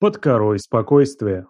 Под корой спокойствия.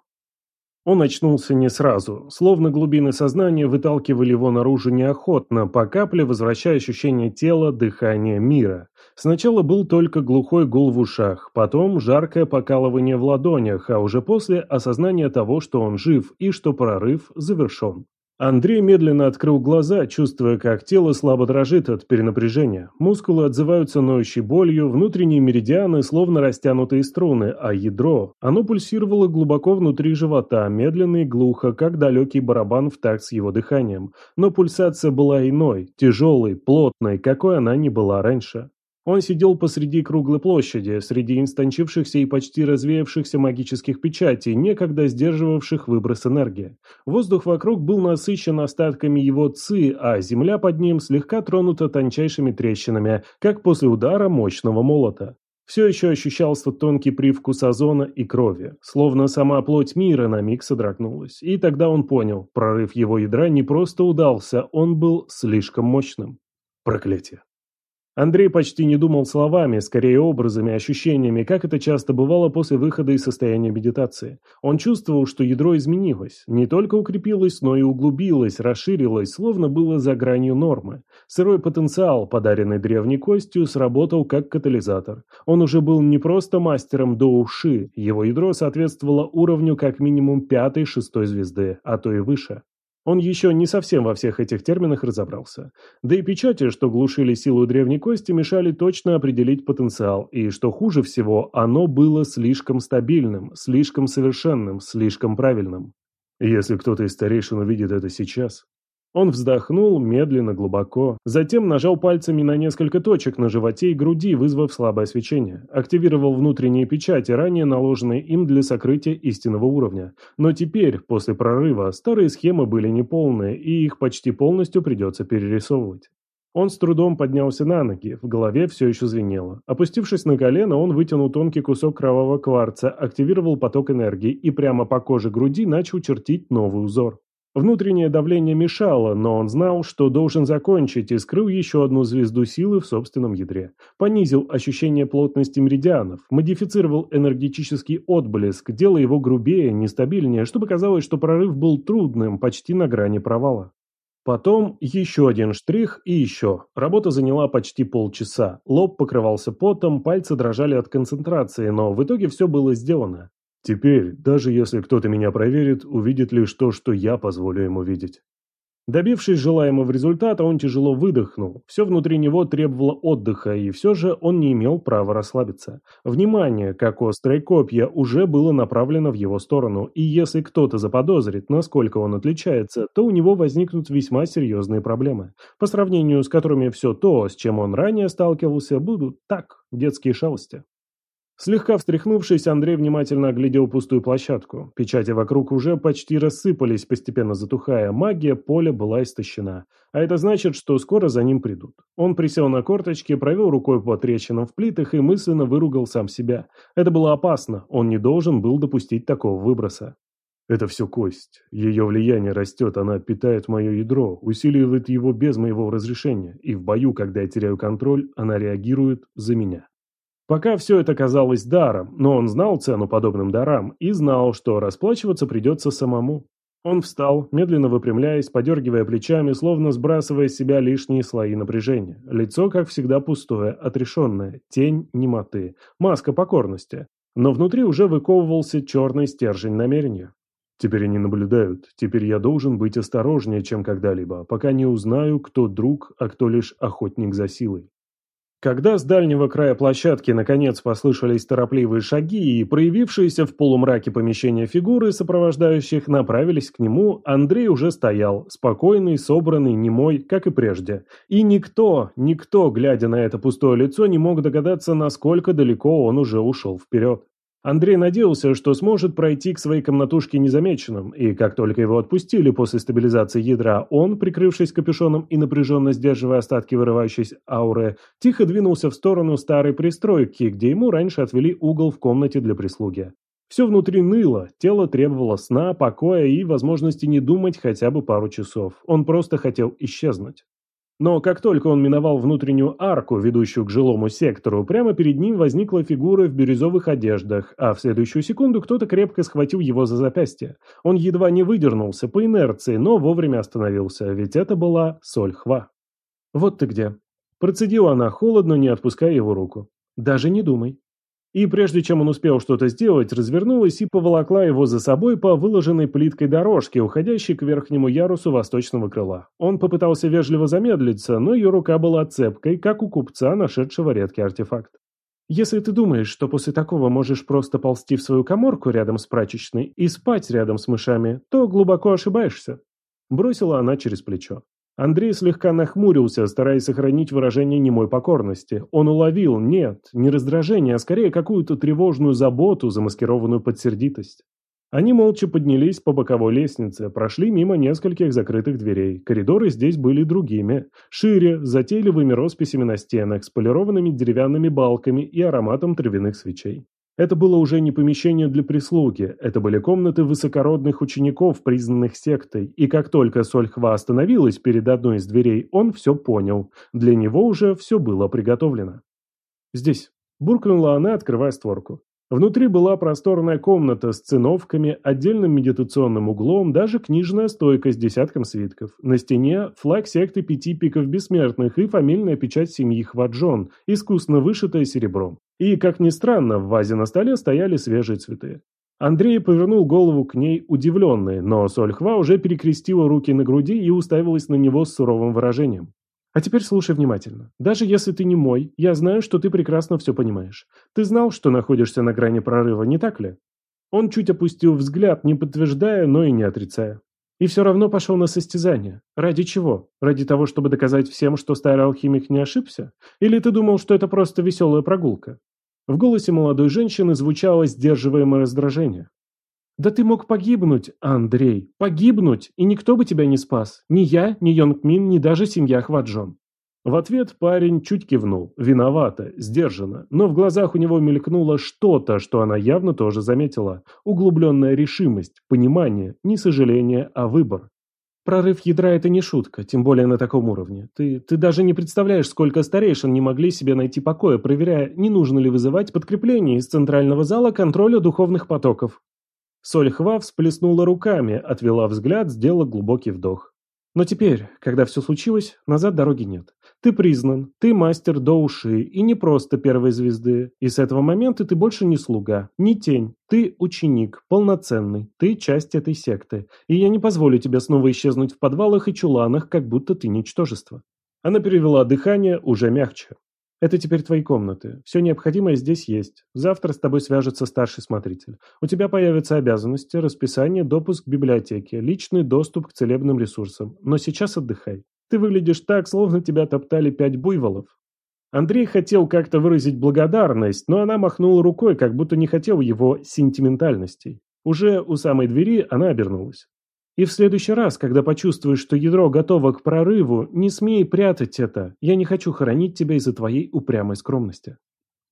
Он очнулся не сразу, словно глубины сознания выталкивали его наружу неохотно, по капле возвращая ощущение тела, дыхания, мира. Сначала был только глухой гул в ушах, потом жаркое покалывание в ладонях, а уже после осознание того, что он жив и что прорыв завершен. Андрей медленно открыл глаза, чувствуя, как тело слабо дрожит от перенапряжения. Мускулы отзываются ноющей болью, внутренние меридианы словно растянутые струны, а ядро, оно пульсировало глубоко внутри живота, медленно и глухо, как далекий барабан в такт с его дыханием. Но пульсация была иной, тяжелой, плотной, какой она не была раньше. Он сидел посреди круглой площади, среди инстанчившихся и почти развеявшихся магических печатей, некогда сдерживавших выброс энергии. Воздух вокруг был насыщен остатками его ци, а земля под ним слегка тронута тончайшими трещинами, как после удара мощного молота. Все еще ощущался тонкий привкус озона и крови, словно сама плоть мира на миг содрогнулась. И тогда он понял, прорыв его ядра не просто удался, он был слишком мощным. Проклятие. Андрей почти не думал словами, скорее образами, ощущениями, как это часто бывало после выхода из состояния медитации. Он чувствовал, что ядро изменилось, не только укрепилось, но и углубилось, расширилось, словно было за гранью нормы. Сырой потенциал, подаренный древней костью, сработал как катализатор. Он уже был не просто мастером до уши, его ядро соответствовало уровню как минимум пятой-шестой звезды, а то и выше. Он еще не совсем во всех этих терминах разобрался. Да и печати, что глушили силу древней кости, мешали точно определить потенциал, и, что хуже всего, оно было слишком стабильным, слишком совершенным, слишком правильным. Если кто-то из старейшин увидит это сейчас, он вздохнул медленно, глубоко, затем нажал пальцами на несколько точек на животе и груди, вызвав слабое свечение. Активировал внутренние печати, ранее наложенные им для сокрытия истинного уровня. Но теперь, после прорыва, старые схемы были неполные, и их почти полностью придется перерисовывать. Он с трудом поднялся на ноги, в голове все еще звенело. Опустившись на колено, он вытянул тонкий кусок кровавого кварца, активировал поток энергии и прямо по коже груди начал чертить новый узор. Внутреннее давление мешало, но он знал, что должен закончить и скрыл еще одну звезду силы в собственном ядре. Понизил ощущение плотности меридианов, модифицировал энергетический отблеск, делая его грубее, нестабильнее, чтобы казалось, что прорыв был трудным, почти на грани провала. Потом еще один штрих и еще. Работа заняла почти полчаса. Лоб покрывался потом, пальцы дрожали от концентрации, но в итоге все было сделано. Теперь, даже если кто-то меня проверит, увидит лишь то, что я позволю ему видеть. Добившись желаемого результата, он тяжело выдохнул. Все внутри него требовало отдыха, и все же он не имел права расслабиться. Внимание, как острое копья, уже было направлено в его сторону, и если кто-то заподозрит, насколько он отличается, то у него возникнут весьма серьезные проблемы, по сравнению с которыми все то, с чем он ранее сталкивался, будут так, детские шалости. Слегка встряхнувшись, Андрей внимательно оглядел пустую площадку. Печати вокруг уже почти рассыпались, постепенно затухая. Магия поля была истощена. А это значит, что скоро за ним придут. Он присел на корточки, провел рукой по трещинам в плитах и мысленно выругал сам себя. Это было опасно, он не должен был допустить такого выброса. Это все кость. Ее влияние растет, она питает мое ядро, усиливает его без моего разрешения, и в бою, когда я теряю контроль, она реагирует за меня. Пока все это казалось даром, но он знал цену подобным дарам и знал, что расплачиваться придется самому. Он встал, медленно выпрямляясь, подергивая плечами, словно сбрасывая с себя лишние слои напряжения. Лицо, как всегда, пустое, отрешенное, тень немоты, маска покорности. Но внутри уже выковывался черный стержень намерения. Теперь они наблюдают, теперь я должен быть осторожнее, чем когда-либо, пока не узнаю, кто друг, а кто лишь охотник за силой. Когда с дальнего края площадки наконец послышались торопливые шаги и проявившиеся в полумраке помещения фигуры, сопровождающих, направились к нему, Андрей уже стоял, спокойный, собранный, немой, как и прежде. И никто, никто, глядя на это пустое лицо, не мог догадаться, насколько далеко он уже ушел вперед. Андрей надеялся, что сможет пройти к своей комнатушке незамеченным, и как только его отпустили после стабилизации ядра, он, прикрывшись капюшоном и напряженно сдерживая остатки вырывающейся ауры, тихо двинулся в сторону старой пристройки, где ему раньше отвели угол в комнате для прислуги. Все внутри ныло, тело требовало сна, покоя и возможности не думать хотя бы пару часов. Он просто хотел исчезнуть. Но как только он миновал внутреннюю арку, ведущую к жилому сектору, прямо перед ним возникла фигура в бирюзовых одеждах, а в следующую секунду кто-то крепко схватил его за запястье. Он едва не выдернулся по инерции, но вовремя остановился, ведь это была соль хва. «Вот ты где». Процедила она холодно, не отпуская его руку. «Даже не думай». И прежде чем он успел что-то сделать, развернулась и поволокла его за собой по выложенной плиткой дорожке, уходящей к верхнему ярусу восточного крыла. Он попытался вежливо замедлиться, но ее рука была цепкой, как у купца, нашедшего редкий артефакт. «Если ты думаешь, что после такого можешь просто ползти в свою коморку рядом с прачечной и спать рядом с мышами, то глубоко ошибаешься», – бросила она через плечо. Андрей слегка нахмурился, стараясь сохранить выражение немой покорности. Он уловил, нет, не раздражение, а скорее какую-то тревожную заботу, замаскированную под сердитость. Они молча поднялись по боковой лестнице, прошли мимо нескольких закрытых дверей. Коридоры здесь были другими. Шире, с затейливыми росписями на стенах, с полированными деревянными балками и ароматом травяных свечей. Это было уже не помещение для прислуги, это были комнаты высокородных учеников, признанных сектой, и как только Сольхва остановилась перед одной из дверей, он все понял. Для него уже все было приготовлено. «Здесь», – буркнула она, открывая створку. Внутри была просторная комната с циновками, отдельным медитационным углом, даже книжная стойка с десятком свитков. На стене флаг секты пяти пиков бессмертных и фамильная печать семьи Хваджон, искусно вышитая серебром. И, как ни странно, в вазе на столе стояли свежие цветы. Андрей повернул голову к ней удивленный, но Сольхва уже перекрестила руки на груди и уставилась на него с суровым выражением. А теперь слушай внимательно. Даже если ты не мой, я знаю, что ты прекрасно все понимаешь. Ты знал, что находишься на грани прорыва, не так ли? Он чуть опустил взгляд, не подтверждая, но и не отрицая. И все равно пошел на состязание. Ради чего? Ради того, чтобы доказать всем, что старый алхимик не ошибся? Или ты думал, что это просто веселая прогулка? В голосе молодой женщины звучало сдерживаемое раздражение. Да ты мог погибнуть, Андрей, погибнуть, и никто бы тебя не спас. Ни я, ни Йонг Мин, ни даже семья Хваджон. В ответ парень чуть кивнул, виновато, сдержанно, но в глазах у него мелькнуло что-то, что она явно тоже заметила. Углубленная решимость, понимание, не сожаление, а выбор. Прорыв ядра – это не шутка, тем более на таком уровне. Ты, ты даже не представляешь, сколько старейшин не могли себе найти покоя, проверяя, не нужно ли вызывать подкрепление из центрального зала контроля духовных потоков. Сольхва всплеснула руками, отвела взгляд, сделала глубокий вдох. Но теперь, когда все случилось, назад дороги нет. Ты признан, ты мастер до уши, и не просто первой звезды. И с этого момента ты больше не слуга, не тень. Ты ученик, полноценный, ты часть этой секты. И я не позволю тебе снова исчезнуть в подвалах и чуланах, как будто ты ничтожество. Она перевела дыхание уже мягче. Это теперь твои комнаты. Все необходимое здесь есть. Завтра с тобой свяжется старший смотритель. У тебя появятся обязанности, расписание, допуск к библиотеке, личный доступ к целебным ресурсам. Но сейчас отдыхай. Ты выглядишь так, словно тебя топтали пять буйволов. Андрей хотел как-то выразить благодарность, но она махнула рукой, как будто не хотел его сентиментальностей. Уже у самой двери она обернулась. И в следующий раз, когда почувствуешь, что ядро готово к прорыву, не смей прятать это. Я не хочу хоронить тебя из-за твоей упрямой скромности.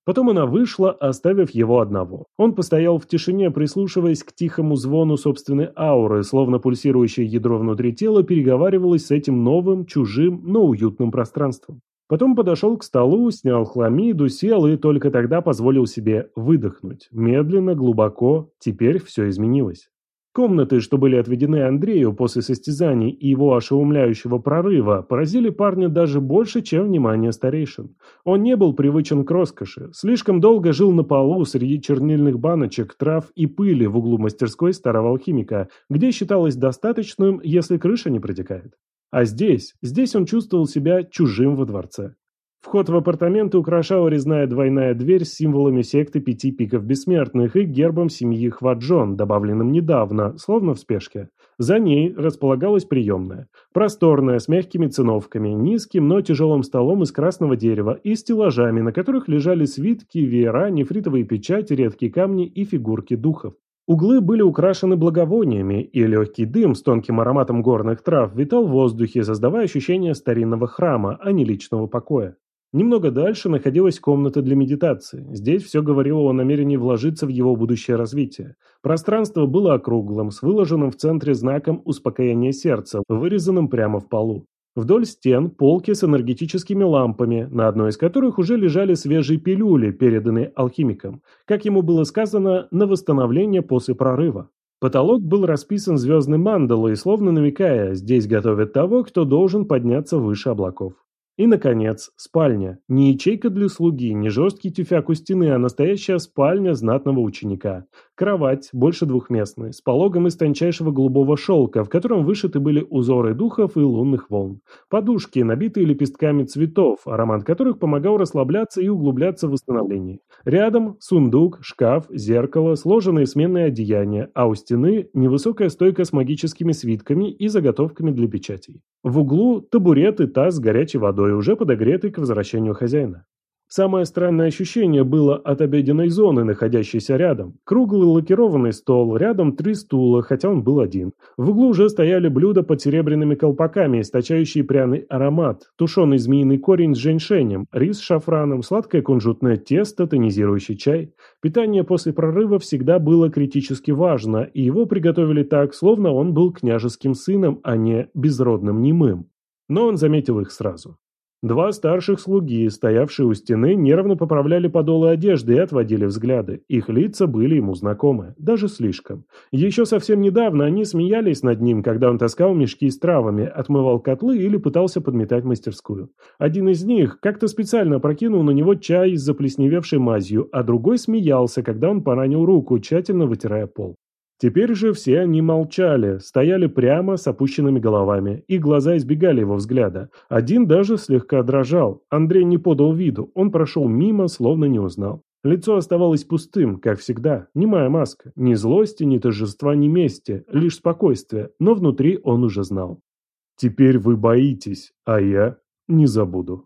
Потом она вышла, оставив его одного. Он постоял в тишине, прислушиваясь к тихому звону собственной ауры, словно пульсирующее ядро внутри тела переговаривалось с этим новым, чужим, но уютным пространством. Потом подошел к столу, снял хламиду, сел и только тогда позволил себе выдохнуть. Медленно, глубоко, теперь все изменилось. Комнаты, что были отведены Андрею после состязаний и его ошеломляющего прорыва, поразили парня даже больше, чем внимание старейшин. Он не был привычен к роскоши, слишком долго жил на полу среди чернильных баночек, трав и пыли в углу мастерской старого алхимика, где считалось достаточным, если крыша не протекает. А здесь, здесь он чувствовал себя чужим во дворце. Вход в апартаменты украшала резная двойная дверь с символами секты пяти пиков бессмертных и гербом семьи Хваджон, добавленным недавно, словно в спешке. За ней располагалась приемная. Просторная, с мягкими циновками, низким, но тяжелым столом из красного дерева и стеллажами, на которых лежали свитки, веера, нефритовые печати, редкие камни и фигурки духов. Углы были украшены благовониями, и легкий дым с тонким ароматом горных трав витал в воздухе, создавая ощущение старинного храма, а не личного покоя. Немного дальше находилась комната для медитации. Здесь все говорило о намерении вложиться в его будущее развитие. Пространство было округлым, с выложенным в центре знаком успокоения сердца, вырезанным прямо в полу. Вдоль стен полки с энергетическими лампами, на одной из которых уже лежали свежие пилюли, переданные алхимиком, как ему было сказано, на восстановление после прорыва. Потолок был расписан звездной мандалой, словно намекая, здесь готовят того, кто должен подняться выше облаков. И, наконец, спальня. Не ячейка для слуги, не жесткий тюфяк у стены, а настоящая спальня знатного ученика. Кровать, больше двухместная, с пологом из тончайшего голубого шелка, в котором вышиты были узоры духов и лунных волн. Подушки, набитые лепестками цветов, аромат которых помогал расслабляться и углубляться в восстановление. Рядом сундук, шкаф, зеркало, сложенные сменные одеяния, а у стены невысокая стойка с магическими свитками и заготовками для печатей. В углу табурет и таз с горячей водой, уже подогретый к возвращению хозяина. Самое странное ощущение было от обеденной зоны, находящейся рядом. Круглый лакированный стол, рядом три стула, хотя он был один. В углу уже стояли блюда под серебряными колпаками, источающие пряный аромат, тушеный змеиный корень с женьшенем, рис с шафраном, сладкое кунжутное тесто, тонизирующий чай. Питание после прорыва всегда было критически важно, и его приготовили так, словно он был княжеским сыном, а не безродным немым. Но он заметил их сразу. Два старших слуги, стоявшие у стены, нервно поправляли подолы одежды и отводили взгляды. Их лица были ему знакомы, даже слишком. Еще совсем недавно они смеялись над ним, когда он таскал мешки с травами, отмывал котлы или пытался подметать мастерскую. Один из них как-то специально прокинул на него чай с заплесневевшей мазью, а другой смеялся, когда он поранил руку, тщательно вытирая пол. Теперь же все они молчали, стояли прямо с опущенными головами, и глаза избегали его взгляда. Один даже слегка дрожал. Андрей не подал виду, он прошел мимо, словно не узнал. Лицо оставалось пустым, как всегда, немая маска. Ни злости, ни торжества, ни мести, лишь спокойствие, но внутри он уже знал. «Теперь вы боитесь, а я не забуду».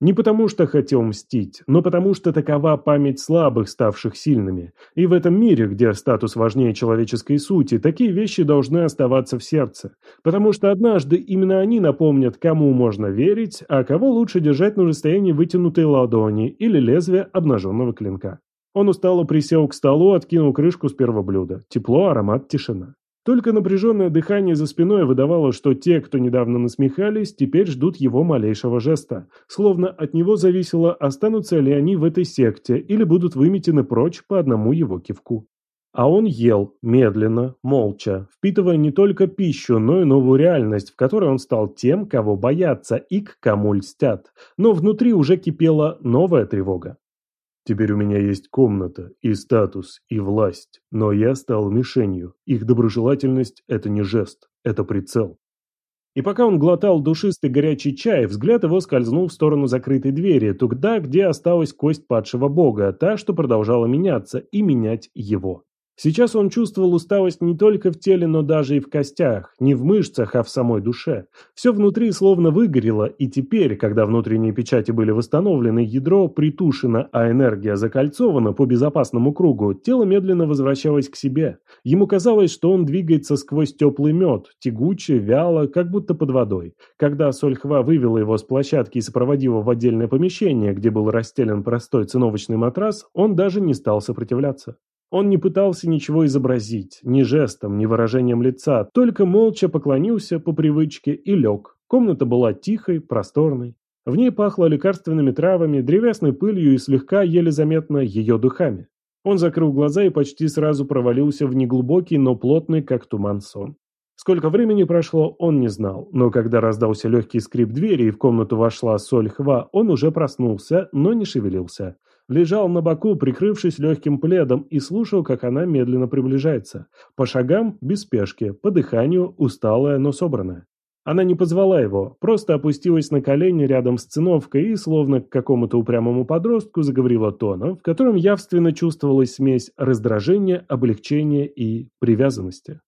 Не потому что хотел мстить, но потому что такова память слабых, ставших сильными. И в этом мире, где статус важнее человеческой сути, такие вещи должны оставаться в сердце. Потому что однажды именно они напомнят, кому можно верить, а кого лучше держать на расстоянии вытянутой ладони или лезвия обнаженного клинка. Он устало присел к столу, откинул крышку с первого блюда. Тепло, аромат, тишина. Только напряженное дыхание за спиной выдавало, что те, кто недавно насмехались, теперь ждут его малейшего жеста. Словно от него зависело, останутся ли они в этой секте или будут выметены прочь по одному его кивку. А он ел, медленно, молча, впитывая не только пищу, но и новую реальность, в которой он стал тем, кого боятся и к кому льстят. Но внутри уже кипела новая тревога. Теперь у меня есть комната, и статус, и власть, но я стал мишенью. Их доброжелательность – это не жест, это прицел. И пока он глотал душистый горячий чай, взгляд его скользнул в сторону закрытой двери, туда, где осталась кость падшего бога, та, что продолжала меняться, и менять его. Сейчас он чувствовал усталость не только в теле, но даже и в костях, не в мышцах, а в самой душе. Все внутри словно выгорело, и теперь, когда внутренние печати были восстановлены, ядро притушено, а энергия закольцована по безопасному кругу, тело медленно возвращалось к себе. Ему казалось, что он двигается сквозь теплый мед, тягуче, вяло, как будто под водой. Когда Сольхва вывела его с площадки и сопроводила в отдельное помещение, где был расстелен простой циновочный матрас, он даже не стал сопротивляться. Он не пытался ничего изобразить, ни жестом, ни выражением лица, только молча поклонился по привычке и лег. Комната была тихой, просторной. В ней пахло лекарственными травами, древесной пылью и слегка еле заметно ее духами. Он закрыл глаза и почти сразу провалился в неглубокий, но плотный, как туман сон. Сколько времени прошло, он не знал, но когда раздался легкий скрип двери и в комнату вошла Соль Хва, он уже проснулся, но не шевелился лежал на боку, прикрывшись легким пледом, и слушал, как она медленно приближается. По шагам, без спешки, по дыханию, усталая, но собранная. Она не позвала его, просто опустилась на колени рядом с циновкой и, словно к какому-то упрямому подростку, заговорила тоном, в котором явственно чувствовалась смесь раздражения, облегчения и привязанности.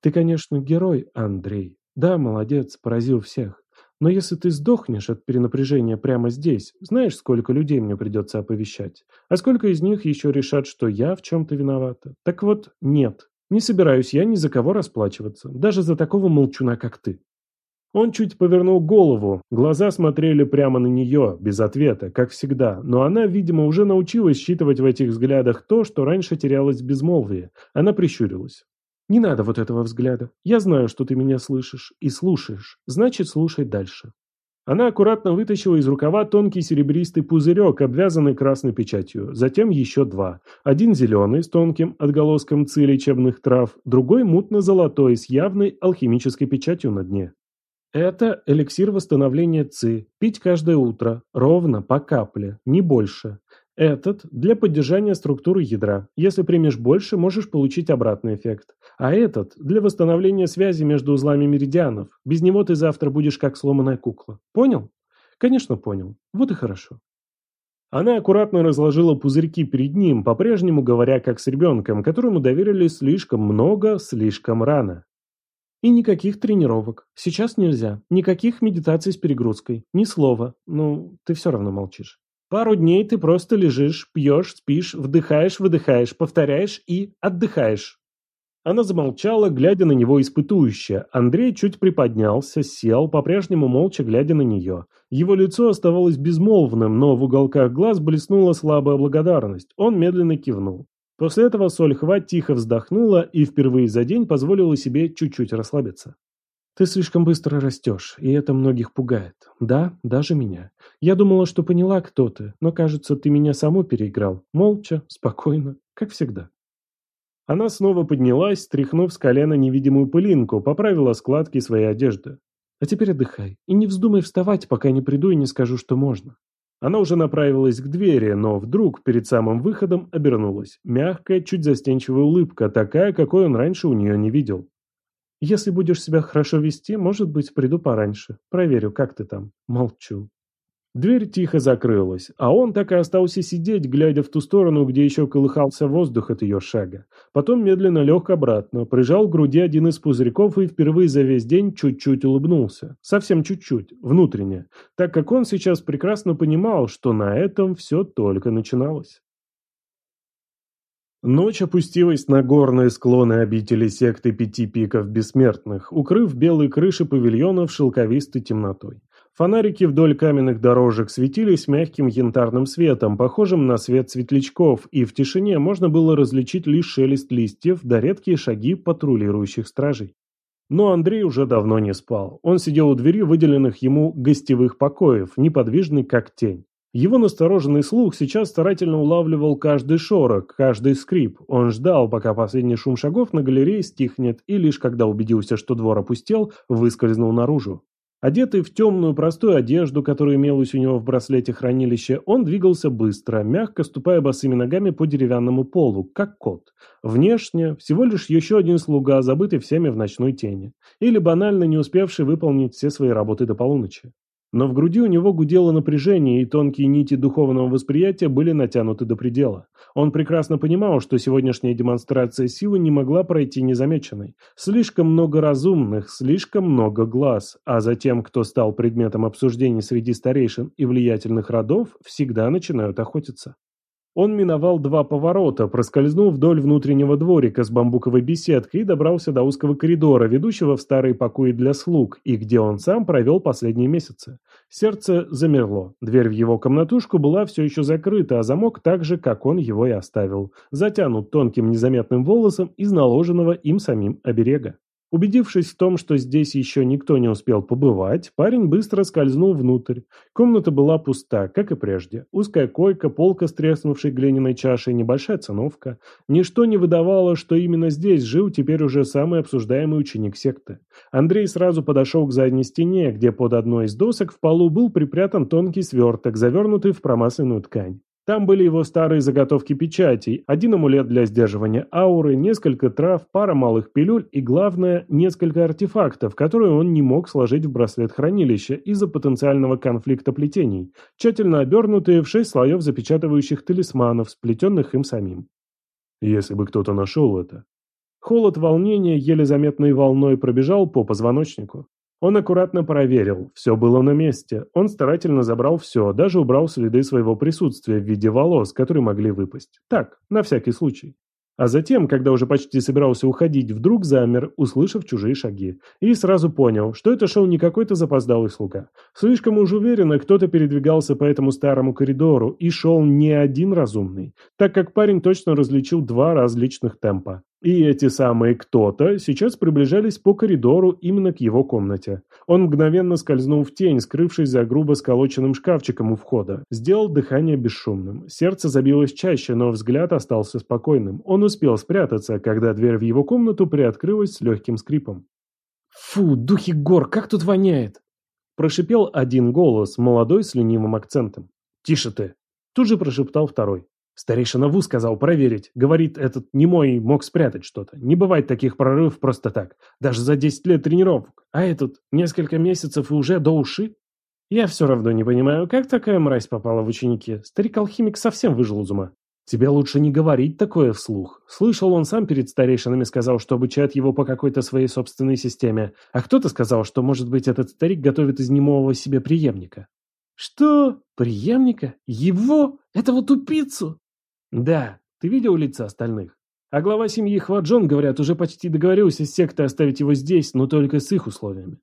«Ты, конечно, герой, Андрей. Да, молодец, поразил всех. Но если ты сдохнешь от перенапряжения прямо здесь, знаешь, сколько людей мне придется оповещать? А сколько из них еще решат, что я в чем-то виновата? Так вот, нет. Не собираюсь я ни за кого расплачиваться, даже за такого молчуна, как ты. Он чуть повернул голову, глаза смотрели прямо на нее, без ответа, как всегда, но она, видимо, уже научилась считывать в этих взглядах то, что раньше терялось в безмолвии. Она прищурилась. Не надо вот этого взгляда. Я знаю, что ты меня слышишь и слушаешь. Значит, слушай дальше. Она аккуратно вытащила из рукава тонкий серебристый пузырек, обвязанный красной печатью, затем еще два. Один зеленый, с тонким отголоском ци лечебных трав, другой мутно-золотой, с явной алхимической печатью на дне. Это эликсир восстановления ЦИ. Пить каждое утро. Ровно, по капле. Не больше. Этот для поддержания структуры ядра. Если примешь больше, можешь получить обратный эффект. А этот для восстановления связи между узлами меридианов. Без него ты завтра будешь как сломанная кукла. Понял? Конечно, понял. Вот и хорошо. Она аккуратно разложила пузырьки перед ним, по-прежнему говоря как с ребенком, которому доверили слишком много, слишком рано. И никаких тренировок. Сейчас нельзя. Никаких медитаций с перегрузкой. Ни слова. Ну, ты все равно молчишь. Пару дней ты просто лежишь, пьешь, спишь, вдыхаешь, выдыхаешь, повторяешь и отдыхаешь. Она замолчала, глядя на него испытующе. Андрей чуть приподнялся, сел, по-прежнему молча глядя на нее. Его лицо оставалось безмолвным, но в уголках глаз блеснула слабая благодарность. Он медленно кивнул. После этого Сольхва тихо вздохнула и впервые за день позволила себе чуть-чуть расслабиться. «Ты слишком быстро растешь, и это многих пугает. Да, даже меня. Я думала, что поняла, кто ты, но, кажется, ты меня саму переиграл. Молча, спокойно, как всегда». Она снова поднялась, стряхнув с колена невидимую пылинку, поправила складки своей одежды. «А теперь отдыхай, и не вздумай вставать, пока не приду и не скажу, что можно». Она уже направилась к двери, но вдруг перед самым выходом обернулась. Мягкая, чуть застенчивая улыбка, такая, какой он раньше у нее не видел. «Если будешь себя хорошо вести, может быть, приду пораньше. Проверю, как ты там». Молчу. Дверь тихо закрылась, а он так и остался сидеть, глядя в ту сторону, где еще колыхался воздух от ее шага. Потом медленно лег обратно, прижал к груди один из пузырьков и впервые за весь день чуть-чуть улыбнулся. Совсем чуть-чуть, внутренне, так как он сейчас прекрасно понимал, что на этом все только начиналось. Ночь опустилась на горные склоны обители секты Пяти Пиков Бессмертных, укрыв белые крыши павильонов шелковистой темнотой. Фонарики вдоль каменных дорожек светились мягким янтарным светом, похожим на свет светлячков, и в тишине можно было различить лишь шелест листьев да редкие шаги патрулирующих стражей. Но Андрей уже давно не спал. Он сидел у двери выделенных ему гостевых покоев, неподвижный как тень. Его настороженный слух сейчас старательно улавливал каждый шорох, каждый скрип. Он ждал, пока последний шум шагов на галерее стихнет, и лишь когда убедился, что двор опустел, выскользнул наружу. Одетый в темную простую одежду, которая имелась у него в браслете хранилища, он двигался быстро, мягко ступая босыми ногами по деревянному полу, как кот. Внешне всего лишь еще один слуга, забытый всеми в ночной тени. Или банально не успевший выполнить все свои работы до полуночи. Но в груди у него гудело напряжение, и тонкие нити духовного восприятия были натянуты до предела. Он прекрасно понимал, что сегодняшняя демонстрация силы не могла пройти незамеченной. Слишком много разумных, слишком много глаз, а за тем, кто стал предметом обсуждений среди старейшин и влиятельных родов, всегда начинают охотиться. Он миновал два поворота, проскользнул вдоль внутреннего дворика с бамбуковой беседкой и добрался до узкого коридора, ведущего в старые покои для слуг, и где он сам провел последние месяцы. Сердце замерло. Дверь в его комнатушку была все еще закрыта, а замок так же, как он его и оставил, затянут тонким незаметным волосом из наложенного им самим оберега. Убедившись в том, что здесь еще никто не успел побывать, парень быстро скользнул внутрь. Комната была пуста, как и прежде. Узкая койка, полка с треснувшей глиняной чашей, небольшая циновка. Ничто не выдавало, что именно здесь жил теперь уже самый обсуждаемый ученик секты. Андрей сразу подошел к задней стене, где под одной из досок в полу был припрятан тонкий сверток, завернутый в промасленную ткань. Там были его старые заготовки печатей, один амулет для сдерживания ауры, несколько трав, пара малых пилюль и, главное, несколько артефактов, которые он не мог сложить в браслет хранилища из-за потенциального конфликта плетений, тщательно обернутые в шесть слоев запечатывающих талисманов, сплетенных им самим. Если бы кто-то нашел это. Холод волнения еле заметной волной пробежал по позвоночнику. Он аккуратно проверил, все было на месте. Он старательно забрал все, даже убрал следы своего присутствия в виде волос, которые могли выпасть. Так, на всякий случай. А затем, когда уже почти собирался уходить, вдруг замер, услышав чужие шаги. И сразу понял, что это шел не какой-то запоздалый слуга. Слишком уж уверенно кто-то передвигался по этому старому коридору и шел не один разумный, так как парень точно различил два различных темпа. И эти самые кто-то сейчас приближались по коридору именно к его комнате. Он мгновенно скользнул в тень, скрывшись за грубо сколоченным шкафчиком у входа. Сделал дыхание бесшумным. Сердце забилось чаще, но взгляд остался спокойным. Он успел спрятаться, когда дверь в его комнату приоткрылась с легким скрипом. «Фу, духи гор, как тут воняет!» Прошипел один голос, молодой с ленивым акцентом. «Тише ты!» Тут же прошептал второй. Старейшина Ву сказал проверить. Говорит, этот немой мог спрятать что-то. Не бывает таких прорывов просто так. Даже за 10 лет тренировок. А этот несколько месяцев и уже до уши. Я все равно не понимаю, как такая мразь попала в ученики. Старик-алхимик совсем выжил из ума. Тебе лучше не говорить такое вслух. Слышал, он сам перед старейшинами сказал, что обучает его по какой-то своей собственной системе. А кто-то сказал, что, может быть, этот старик готовит из немого себе преемника. Что? Преемника? Его? Этого тупицу? Да, ты видел лица остальных? А глава семьи Хваджон, говорят, уже почти договорился с сектой оставить его здесь, но только с их условиями.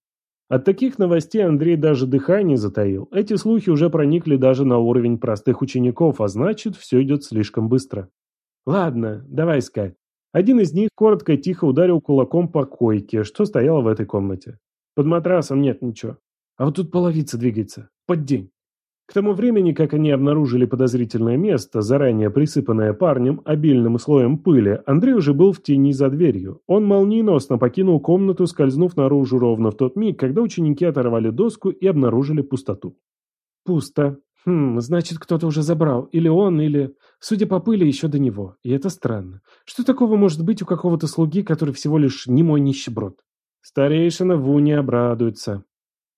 От таких новостей Андрей даже дыхание затаил. Эти слухи уже проникли даже на уровень простых учеников, а значит, все идет слишком быстро. Ладно, давай искать. Один из них коротко и тихо ударил кулаком по койке, что стояло в этой комнате. Под матрасом нет ничего. А вот тут половица двигается. Под день. К тому времени, как они обнаружили подозрительное место, заранее присыпанное парнем обильным слоем пыли, Андрей уже был в тени за дверью. Он молниеносно покинул комнату, скользнув наружу ровно в тот миг, когда ученики оторвали доску и обнаружили пустоту. Пусто. Хм, значит, кто-то уже забрал. Или он, или... Судя по пыли, еще до него. И это странно. Что такого может быть у какого-то слуги, который всего лишь немой нищеброд? Старейшина Ву не обрадуется.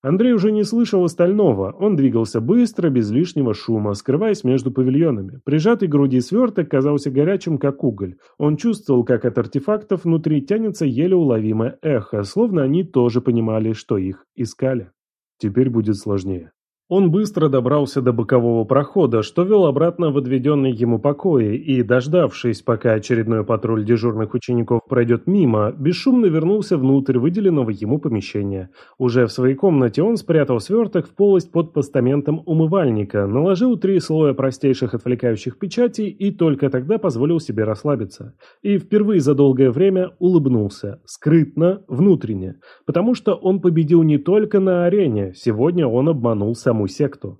Андрей уже не слышал остального, он двигался быстро, без лишнего шума, скрываясь между павильонами. Прижатый к груди сверток казался горячим, как уголь. Он чувствовал, как от артефактов внутри тянется еле уловимое эхо, словно они тоже понимали, что их искали. Теперь будет сложнее. Он быстро добрался до бокового прохода, что вел обратно в отведенный ему покои, и, дождавшись, пока очередной патруль дежурных учеников пройдет мимо, бесшумно вернулся внутрь выделенного ему помещения. Уже в своей комнате он спрятал сверток в полость под постаментом умывальника, наложил три слоя простейших отвлекающих печатей и только тогда позволил себе расслабиться. И впервые за долгое время улыбнулся, скрытно, внутренне, потому что он победил не только на арене, сегодня он обманул саму саму секту.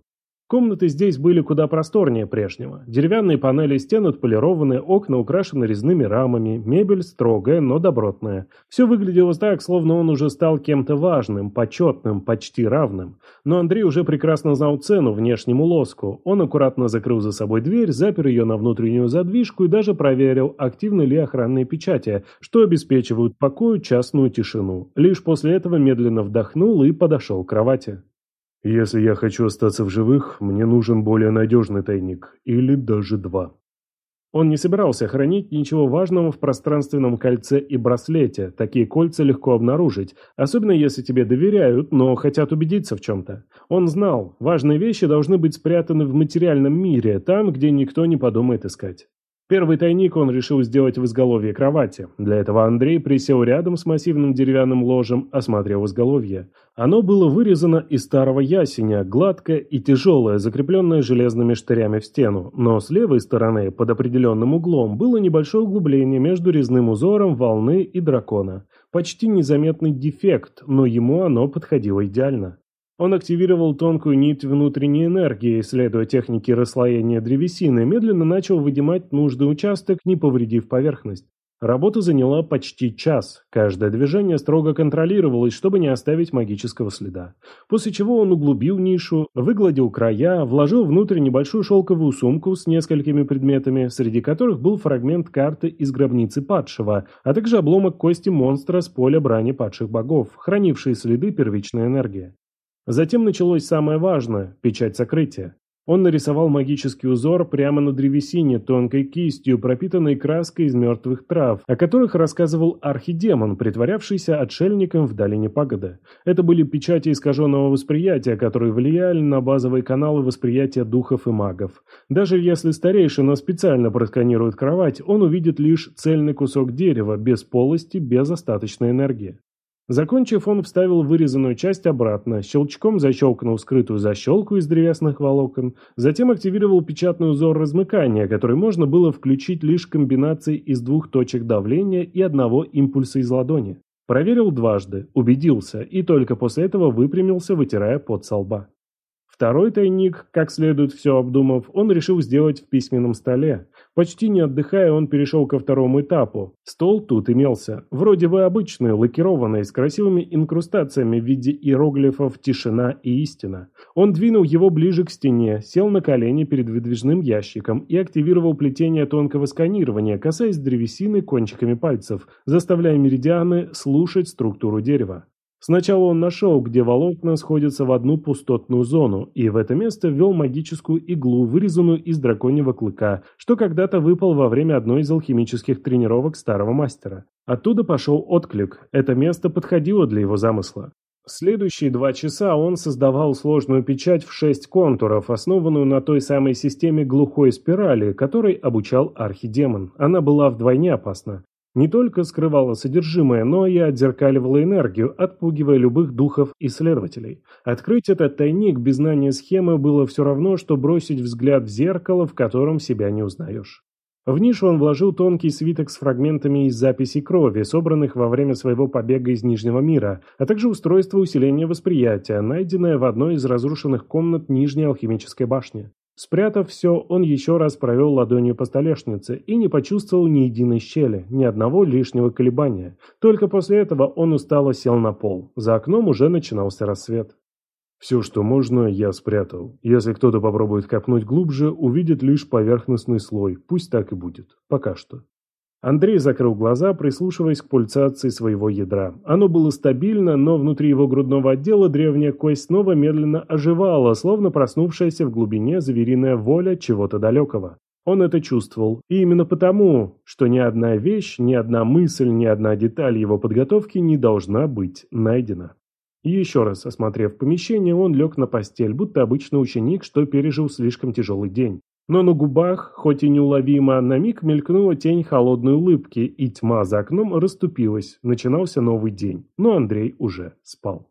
Комнаты здесь были куда просторнее прежнего. Деревянные панели стен отполированы, окна украшены резными рамами, мебель строгая, но добротная. Все выглядело так, словно он уже стал кем-то важным, почетным, почти равным. Но Андрей уже прекрасно знал цену внешнему лоску. Он аккуратно закрыл за собой дверь, запер ее на внутреннюю задвижку и даже проверил, активны ли охранные печати, что обеспечивают покою частную тишину. Лишь после этого медленно вдохнул и подошел к кровати. Если я хочу остаться в живых, мне нужен более надежный тайник, или даже два. Он не собирался хранить ничего важного в пространственном кольце и браслете, такие кольца легко обнаружить, особенно если тебе доверяют, но хотят убедиться в чем-то. Он знал, важные вещи должны быть спрятаны в материальном мире, там, где никто не подумает искать. Первый тайник он решил сделать в изголовье кровати. Для этого Андрей присел рядом с массивным деревянным ложем, осмотрел изголовье. Оно было вырезано из старого ясеня, гладкое и тяжелое, закрепленное железными штырями в стену. Но с левой стороны, под определенным углом, было небольшое углубление между резным узором волны и дракона. Почти незаметный дефект, но ему оно подходило идеально. Он активировал тонкую нить внутренней энергии, следуя технике расслоения древесины, медленно начал выдимать нужный участок, не повредив поверхность. Работа заняла почти час. Каждое движение строго контролировалось, чтобы не оставить магического следа. После чего он углубил нишу, выгладил края, вложил внутрь небольшую шелковую сумку с несколькими предметами, среди которых был фрагмент карты из гробницы падшего, а также обломок кости монстра с поля брани падших богов, хранившие следы первичной энергии. Затем началось самое важное – печать сокрытия. Он нарисовал магический узор прямо на древесине тонкой кистью, пропитанной краской из мертвых трав, о которых рассказывал архидемон, притворявшийся отшельником в долине пагоды. Это были печати искаженного восприятия, которые влияли на базовые каналы восприятия духов и магов. Даже если старейшина специально просканирует кровать, он увидит лишь цельный кусок дерева, без полости, без остаточной энергии. Закончив, он вставил вырезанную часть обратно, щелчком защелкнул скрытую защелку из древесных волокон, затем активировал печатный узор размыкания, который можно было включить лишь комбинацией из двух точек давления и одного импульса из ладони. Проверил дважды, убедился и только после этого выпрямился, вытирая пот со лба. Второй тайник, как следует все обдумав, он решил сделать в письменном столе. Почти не отдыхая, он перешел ко второму этапу. Стол тут имелся. Вроде бы обычный, лакированный, с красивыми инкрустациями в виде иероглифов «Тишина» и «Истина». Он двинул его ближе к стене, сел на колени перед выдвижным ящиком и активировал плетение тонкого сканирования, касаясь древесины кончиками пальцев, заставляя меридианы слушать структуру дерева. Сначала он нашел, где волокна сходятся в одну пустотную зону, и в это место ввел магическую иглу, вырезанную из драконьего клыка, что когда-то выпал во время одной из алхимических тренировок старого мастера. Оттуда пошел отклик, это место подходило для его замысла. Следующие два часа он создавал сложную печать в шесть контуров, основанную на той самой системе глухой спирали, которой обучал архидемон. Она была вдвойне опасна. Не только скрывала содержимое, но и отзеркаливала энергию, отпугивая любых духов-исследователей. Открыть этот тайник без знания схемы было все равно, что бросить взгляд в зеркало, в котором себя не узнаешь. В нишу он вложил тонкий свиток с фрагментами из записей крови, собранных во время своего побега из Нижнего мира, а также устройство усиления восприятия, найденное в одной из разрушенных комнат Нижней алхимической башни. Спрятав все, он еще раз провел ладонью по столешнице и не почувствовал ни единой щели, ни одного лишнего колебания. Только после этого он устало сел на пол. За окном уже начинался рассвет. Все, что можно, я спрятал. Если кто-то попробует копнуть глубже, увидит лишь поверхностный слой. Пусть так и будет. Пока что. Андрей закрыл глаза, прислушиваясь к пульсации своего ядра. Оно было стабильно, но внутри его грудного отдела древняя кость снова медленно оживала, словно проснувшаяся в глубине звериная воля чего-то далекого. Он это чувствовал, и именно потому, что ни одна вещь, ни одна мысль, ни одна деталь его подготовки не должна быть найдена. Еще раз осмотрев помещение, он лег на постель, будто обычный ученик, что пережил слишком тяжелый день. Но на губах, хоть и неуловимо, на миг мелькнула тень холодной улыбки, и тьма за окном расступилась. Начинался новый день, но Андрей уже спал.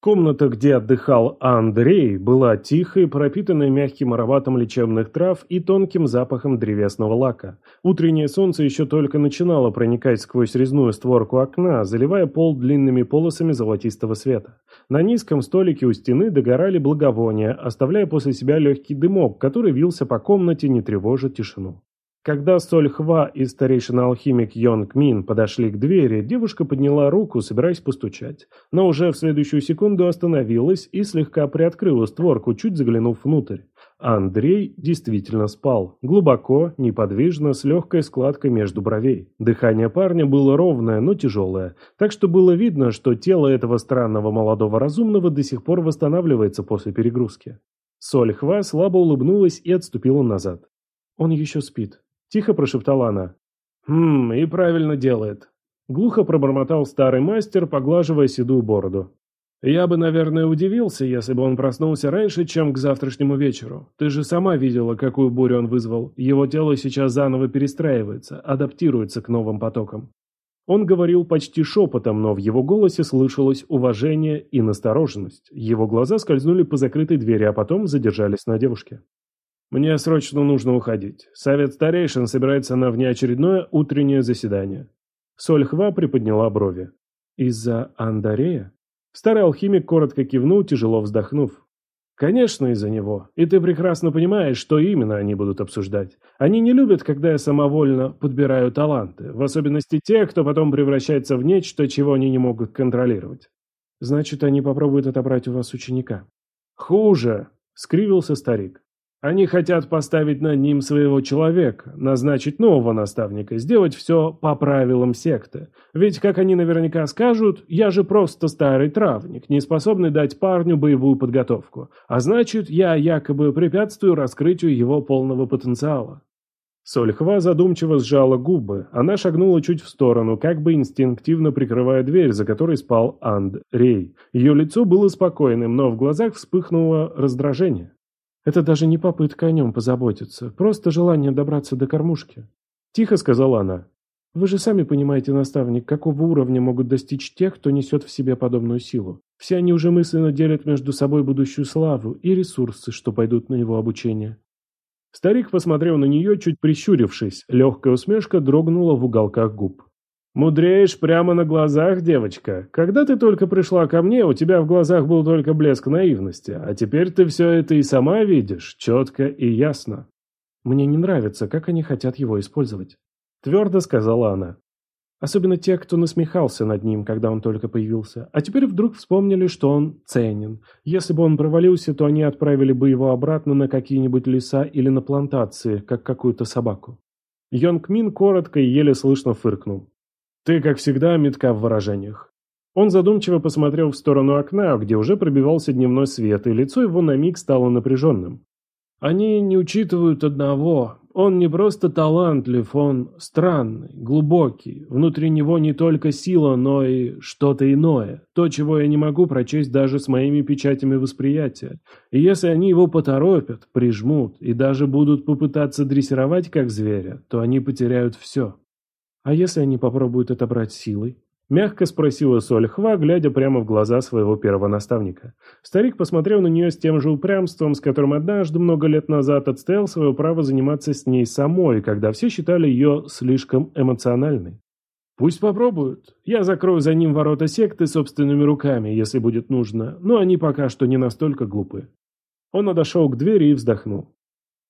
Комната, где отдыхал Андрей, была тихой, пропитанной мягким ароматом лечебных трав и тонким запахом древесного лака. Утреннее солнце еще только начинало проникать сквозь резную створку окна, заливая пол длинными полосами золотистого света. На низком столике у стены догорали благовония, оставляя после себя легкий дымок, который вился по комнате, не тревожа тишину. Когда Соль Хва и старейшина-алхимик Йонг Мин подошли к двери, девушка подняла руку, собираясь постучать, но уже в следующую секунду остановилась и слегка приоткрыла створку, чуть заглянув внутрь. Андрей действительно спал. Глубоко, неподвижно, с легкой складкой между бровей. Дыхание парня было ровное, но тяжелое, так что было видно, что тело этого странного молодого разумного до сих пор восстанавливается после перегрузки. Соль Хва слабо улыбнулась и отступила назад. «Он еще спит», Тихо прошептала она. «Хм, и правильно делает». Глухо пробормотал старый мастер, поглаживая седую бороду. «Я бы, наверное, удивился, если бы он проснулся раньше, чем к завтрашнему вечеру. Ты же сама видела, какую бурю он вызвал. Его тело сейчас заново перестраивается, адаптируется к новым потокам». Он говорил почти шепотом, но в его голосе слышалось уважение и настороженность. Его глаза скользнули по закрытой двери, а потом задержались на девушке. Мне срочно нужно уходить. Совет старейшин собирается на внеочередное утреннее заседание. Сольхва приподняла брови. Из-за Андарея? Старый алхимик коротко кивнул, тяжело вздохнув. Конечно, из-за него. И ты прекрасно понимаешь, что именно они будут обсуждать. Они не любят, когда я самовольно подбираю таланты, в особенности те, кто потом превращается в нечто, чего они не могут контролировать. Значит, они попробуют отобрать у вас ученика. Хуже, скривился старик. Они хотят поставить над ним своего человека, назначить нового наставника, сделать все по правилам секты. Ведь, как они наверняка скажут, я же просто старый травник, не способный дать парню боевую подготовку. А значит, я якобы препятствую раскрытию его полного потенциала. Сольхва задумчиво сжала губы. Она шагнула чуть в сторону, как бы инстинктивно прикрывая дверь, за которой спал Андрей. Ее лицо было спокойным, но в глазах вспыхнуло раздражение. Это даже не попытка о нем позаботиться, просто желание добраться до кормушки. Тихо сказала она. Вы же сами понимаете, наставник, какого уровня могут достичь тех, кто несет в себе подобную силу. Все они уже мысленно делят между собой будущую славу и ресурсы, что пойдут на его обучение. Старик посмотрел на нее, чуть прищурившись. Легкая усмешка дрогнула в уголках губ. «Мудреешь прямо на глазах, девочка. Когда ты только пришла ко мне, у тебя в глазах был только блеск наивности, а теперь ты все это и сама видишь, четко и ясно. Мне не нравится, как они хотят его использовать», — твердо сказала она. Особенно те, кто насмехался над ним, когда он только появился, а теперь вдруг вспомнили, что он ценен. Если бы он провалился, то они отправили бы его обратно на какие-нибудь леса или на плантации, как какую-то собаку. Йонг Мин коротко и еле слышно фыркнул. «Ты, как всегда, метка в выражениях». Он задумчиво посмотрел в сторону окна, где уже пробивался дневной свет, и лицо его на миг стало напряженным. «Они не учитывают одного. Он не просто талантлив, он странный, глубокий. Внутри него не только сила, но и что-то иное. То, чего я не могу прочесть даже с моими печатями восприятия. И если они его поторопят, прижмут и даже будут попытаться дрессировать как зверя, то они потеряют все. А если они попробуют отобрать силой? Мягко спросила Сольхва, глядя прямо в глаза своего первого наставника. Старик посмотрел на нее с тем же упрямством, с которым однажды много лет назад отстоял свое право заниматься с ней самой, когда все считали ее слишком эмоциональной. «Пусть попробуют. Я закрою за ним ворота секты собственными руками, если будет нужно, но они пока что не настолько глупы». Он отошел к двери и вздохнул.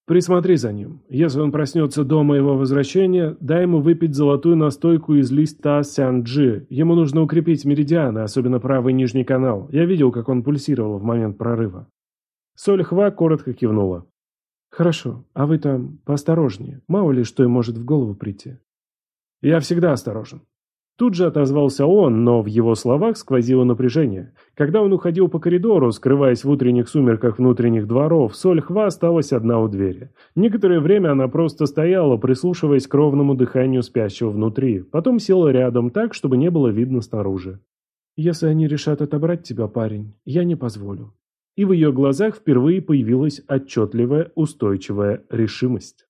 Присмотри за ним. Если он проснется до моего возвращения, дай ему выпить золотую настойку из листа сянджи. Ему нужно укрепить меридианы, особенно правый нижний канал. Я видел, как он пульсировал в момент прорыва. Соль Хва коротко кивнула. «Хорошо, а вы там поосторожнее. Мало ли, что им может в голову прийти». «Я всегда осторожен. Тут же отозвался он, но в его словах сквозило напряжение. Когда он уходил по коридору, скрываясь в утренних сумерках внутренних дворов, Сольхва осталась одна у двери. Некоторое время она просто стояла, прислушиваясь к ровному дыханию спящего внутри. Потом села рядом так, чтобы не было видно снаружи. «Если они решат отобрать тебя, парень, я не позволю». И в ее глазах впервые появилась отчетливая, устойчивая решимость.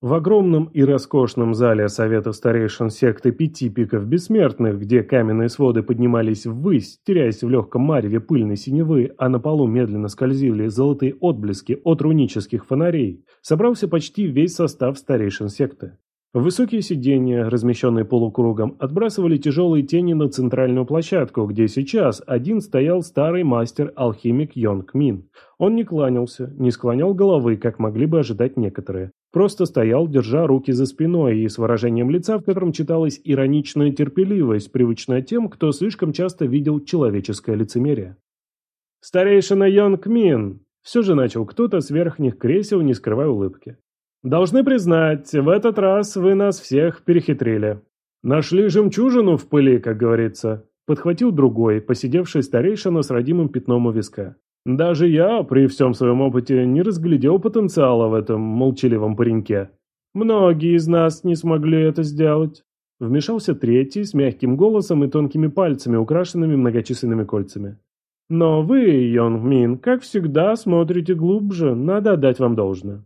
В огромном и роскошном зале Совета старейшин секты Пяти Пиков Бессмертных, где каменные своды поднимались ввысь, теряясь в легком мареве пыльной синевы, а на полу медленно скользили золотые отблески от рунических фонарей, собрался почти весь состав старейшин секты. Высокие сиденья, размещенные полукругом, отбрасывали тяжелые тени на центральную площадку, где сейчас один стоял старый мастер-алхимик Йонг Мин. Он не кланялся, не склонял головы, как могли бы ожидать некоторые. Просто стоял, держа руки за спиной и с выражением лица, в котором читалась ироничная терпеливость, привычная тем, кто слишком часто видел человеческое лицемерие. «Старейшина Йонг Мин!» Все же начал кто-то с верхних кресел, не скрывая улыбки. «Должны признать, в этот раз вы нас всех перехитрили. Нашли жемчужину в пыли, как говорится», подхватил другой, посидевший старейшина с родимым пятном у виска. Даже я, при всем своем опыте, не разглядел потенциала в этом молчаливом пареньке. Многие из нас не смогли это сделать. Вмешался третий с мягким голосом и тонкими пальцами, украшенными многочисленными кольцами. Но вы, Йонг Мин, как всегда, смотрите глубже, надо отдать вам должное.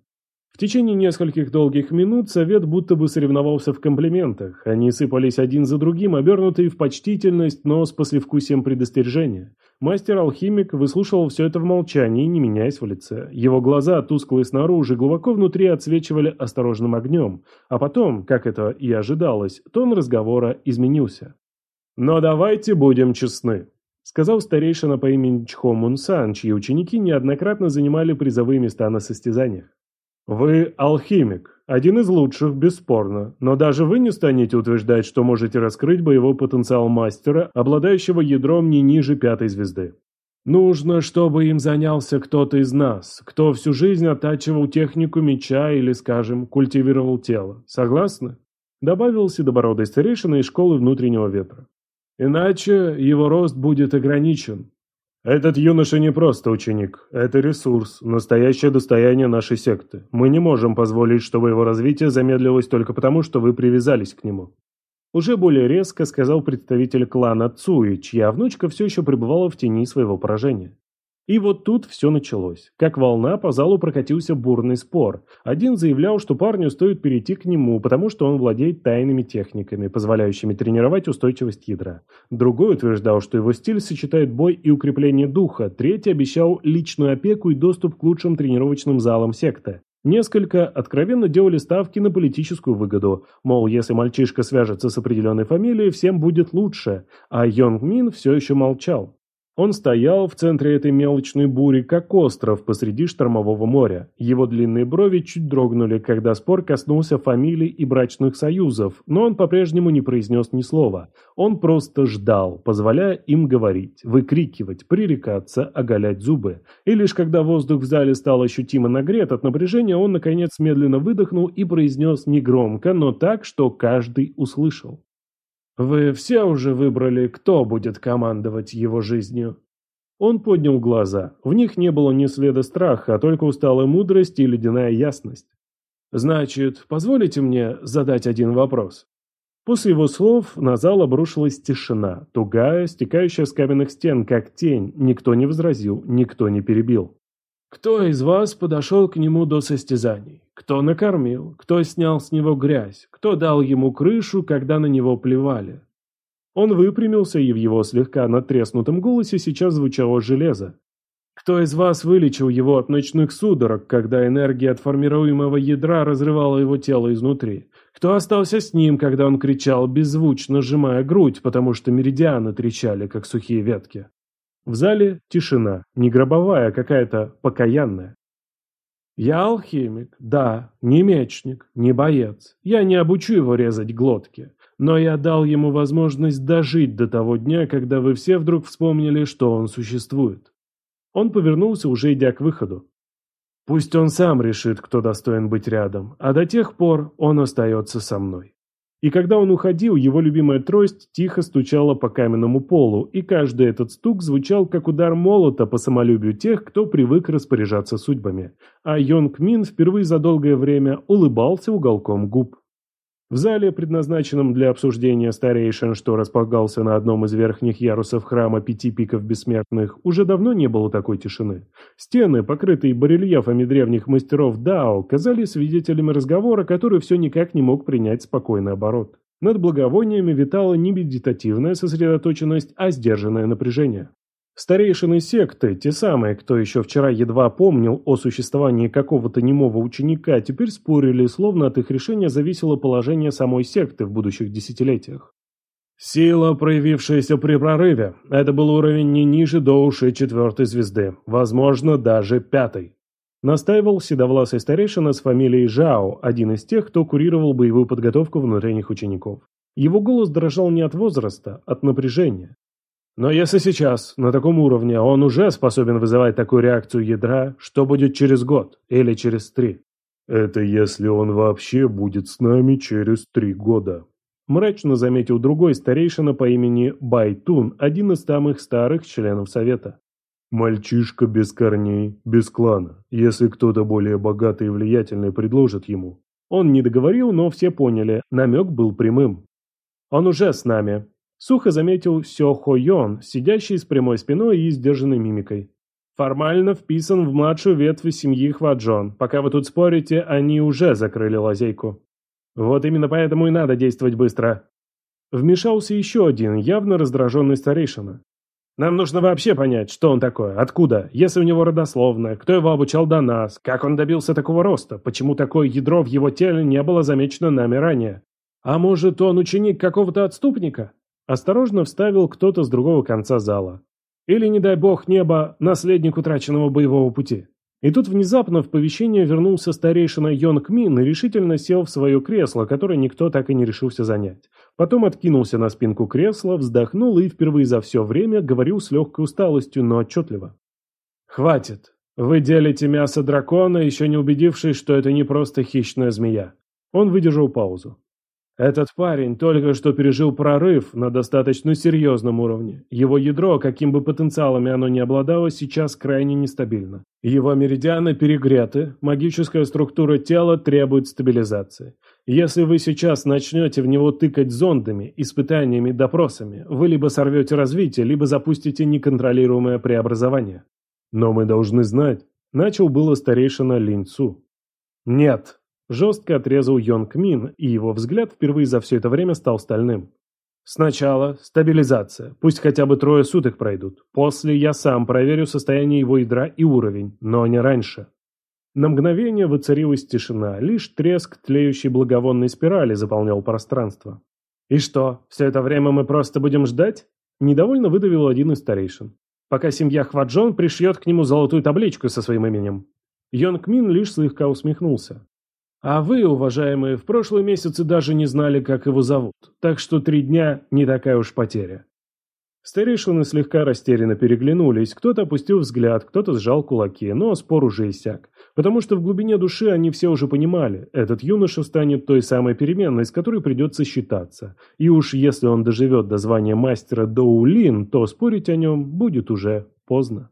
В течение нескольких долгих минут совет будто бы соревновался в комплиментах. Они сыпались один за другим, обернутые в почтительность, но с послевкусием предостережения. Мастер-алхимик выслушивал все это в молчании, не меняясь в лице. Его глаза, тусклые снаружи, глубоко внутри отсвечивали осторожным огнем. А потом, как это и ожидалось, тон разговора изменился. «Но давайте будем честны», — сказал старейшина по имени Чхо Мунсан, чьи ученики неоднократно занимали призовые места на состязаниях. Вы алхимик, один из лучших, бесспорно, но даже вы не станете утверждать, что можете раскрыть боевой потенциал мастера, обладающего ядром не ниже пятой звезды. Нужно, чтобы им занялся кто-то из нас, кто всю жизнь оттачивал технику меча или, скажем, культивировал тело. Согласны? Добавил седобородый старейшина из школы внутреннего ветра. Иначе его рост будет ограничен, этот юноша не просто ученик, это ресурс, настоящее достояние нашей секты. Мы не можем позволить, чтобы его развитие замедлилось только потому, что вы привязались к нему. Уже более резко сказал представитель клана Цуи, чья внучка все еще пребывала в тени своего поражения. И вот тут все началось. Как волна, по залу прокатился бурный спор. Один заявлял, что парню стоит перейти к нему, потому что он владеет тайными техниками, позволяющими тренировать устойчивость ядра. Другой утверждал, что его стиль сочетает бой и укрепление духа. Третий обещал личную опеку и доступ к лучшим тренировочным залам секты. Несколько откровенно делали ставки на политическую выгоду. Мол, если мальчишка свяжется с определенной фамилией, всем будет лучше. А Йонг Мин все еще молчал. Он стоял в центре этой мелочной бури, как остров посреди штормового моря. Его длинные брови чуть дрогнули, когда спор коснулся фамилий и брачных союзов, но он по-прежнему не произнес ни слова. Он просто ждал, позволяя им говорить, выкрикивать, пререкаться, оголять зубы. И лишь когда воздух в зале стал ощутимо нагрет от напряжения, он, наконец, медленно выдохнул и произнес негромко, но так, что каждый услышал. Вы все уже выбрали, кто будет командовать его жизнью. Он поднял глаза. В них не было ни следа страха, а только усталая мудрость и ледяная ясность. Значит, позволите мне задать один вопрос. После его слов на зал обрушилась тишина, тугая, стекающая с каменных стен, как тень. Никто не возразил, никто не перебил. Кто из вас подошел к нему до состязаний? Кто накормил? Кто снял с него грязь? Кто дал ему крышу, когда на него плевали? Он выпрямился, и в его слегка натреснутом голосе сейчас звучало железо. Кто из вас вылечил его от ночных судорог, когда энергия от формируемого ядра разрывала его тело изнутри? Кто остался с ним, когда он кричал, беззвучно сжимая грудь, потому что меридианы трещали, как сухие ветки? В зале тишина, не гробовая, а какая-то покаянная. Я алхимик, да, не мечник, не боец. Я не обучу его резать глотки. Но я дал ему возможность дожить до того дня, когда вы все вдруг вспомнили, что он существует. Он повернулся, уже идя к выходу. Пусть он сам решит, кто достоин быть рядом, а до тех пор он остается со мной. И когда он уходил, его любимая трость тихо стучала по каменному полу, и каждый этот стук звучал как удар молота по самолюбию тех, кто привык распоряжаться судьбами. А Йонг Мин впервые за долгое время улыбался уголком губ. В зале, предназначенном для обсуждения старейшин, что располагался на одном из верхних ярусов храма пяти пиков бессмертных, уже давно не было такой тишины. Стены, покрытые барельефами древних мастеров Дао, казались свидетелями разговора, который все никак не мог принять спокойный оборот. Над благовониями витала не медитативная сосредоточенность, а сдержанное напряжение. Старейшины секты, те самые, кто еще вчера едва помнил о существовании какого-то немого ученика, теперь спорили, словно от их решения зависело положение самой секты в будущих десятилетиях. Сила, проявившаяся при прорыве, это был уровень не ниже до уши четвертой звезды, возможно, даже пятой. Настаивал седовласый старейшина с фамилией Жао, один из тех, кто курировал боевую подготовку внутренних учеников. Его голос дрожал не от возраста, от напряжения. Но если сейчас, на таком уровне, он уже способен вызывать такую реакцию ядра, что будет через год или через три? Это если он вообще будет с нами через три года. Мрачно заметил другой старейшина по имени Байтун, один из самых старых членов Совета. Мальчишка без корней, без клана, если кто-то более богатый и влиятельный предложит ему. Он не договорил, но все поняли, намек был прямым. Он уже с нами, Сухо заметил Сё Хо Йон, сидящий с прямой спиной и сдержанной мимикой. Формально вписан в младшую ветвь семьи Хваджон. Пока вы тут спорите, они уже закрыли лазейку. Вот именно поэтому и надо действовать быстро. Вмешался еще один, явно раздраженный старейшина. Нам нужно вообще понять, что он такой, откуда, если у него родословная, кто его обучал до нас, как он добился такого роста, почему такое ядро в его теле не было замечено нами ранее. А может, он ученик какого-то отступника? Осторожно вставил кто-то с другого конца зала. Или, не дай бог, небо, наследник утраченного боевого пути. И тут внезапно в помещение вернулся старейшина Йонг Мин и решительно сел в свое кресло, которое никто так и не решился занять. Потом откинулся на спинку кресла, вздохнул и впервые за все время говорил с легкой усталостью, но отчетливо. «Хватит. Вы делите мясо дракона, еще не убедившись, что это не просто хищная змея». Он выдержал паузу. Этот парень только что пережил прорыв на достаточно серьезном уровне. Его ядро, каким бы потенциалами оно ни обладало, сейчас крайне нестабильно. Его меридианы перегреты, магическая структура тела требует стабилизации. Если вы сейчас начнете в него тыкать зондами, испытаниями, допросами, вы либо сорвете развитие, либо запустите неконтролируемое преобразование. Но мы должны знать. Начал было старейшина Линцу. Нет. Жестко отрезал Йонг Мин, и его взгляд впервые за все это время стал стальным. Сначала стабилизация, пусть хотя бы трое суток пройдут. После я сам проверю состояние его ядра и уровень, но не раньше. На мгновение воцарилась тишина, лишь треск тлеющей благовонной спирали заполнял пространство. «И что, все это время мы просто будем ждать?» Недовольно выдавил один из старейшин. «Пока семья Хваджон пришьет к нему золотую табличку со своим именем». Йонг Мин лишь слегка усмехнулся. А вы, уважаемые, в прошлые месяцы даже не знали, как его зовут, так что три дня не такая уж потеря. Старейшины слегка растерянно переглянулись, кто-то опустил взгляд, кто-то сжал кулаки, но спор уже иссяк. Потому что в глубине души они все уже понимали, этот юноша станет той самой переменной, с которой придется считаться. И уж если он доживет до звания мастера Доулин, то спорить о нем будет уже поздно.